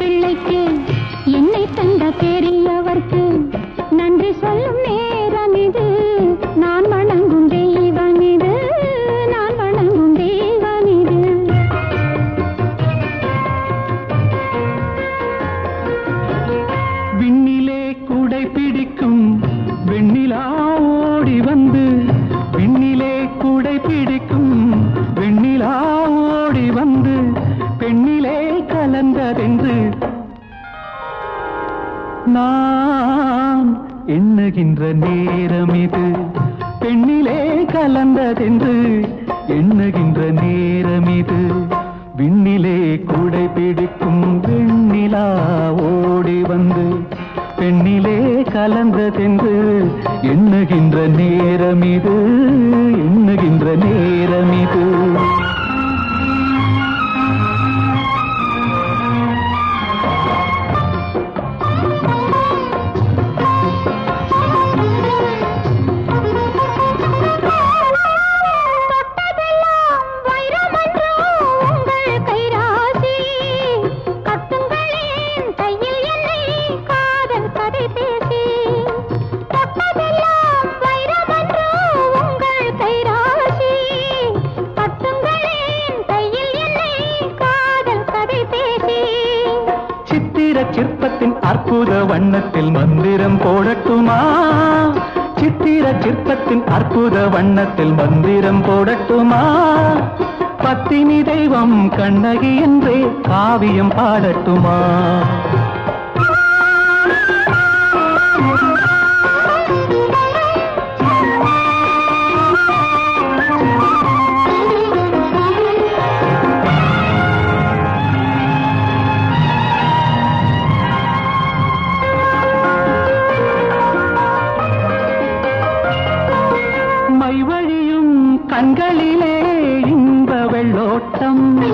பிள்ளைக்கு என்னை தந்த பெரியவர்க்கு நன்றி சொல்லும் நேரம் இது. நான் வணங்கும் தெய்வம் இது. நான் வணங்கும் தெய்வம் இது. விண்ணிலே கூடை பிடிக்கும் வெண்ணிலா ஓடி வந்து நான் எண்ணுகின்ற நேரம் இது. பெண்ணிலே கலந்ததென்று எண்ணுகின்ற நேரம் இது. விண்ணிலே கூடை பிடிக்கும் வெண்ணிலா ஓடி வந்து பெண்ணிலே கலந்ததென்று எண்ணுகின்ற நேரம் இது. எண்ணுகின்ற நேரம் இது. சிற்பத்தின் அற்புத வண்ணத்தில் மந்திரம் போடட்டுமா? சித்திர சிற்பத்தின் அற்புத வண்ணத்தில் மந்திரம் போடட்டுமா? பத்தினி தெய்வம் கண்ணகி என்றே காவியம் பாடட்டுமா? கண்களிலே இன்ப வெள்ளோட்டம்.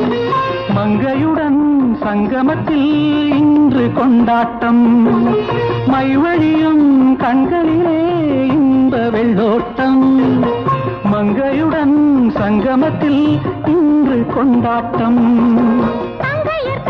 மங்கையுடன் சங்கமத்தில் இன்று கொண்டாட்டம். மைவழியும் கண்களிலே இன்ப வெள்ளோட்டம். மங்கையுடன் சங்கமத்தில் இன்று கொண்டாட்டம். தங்கையர்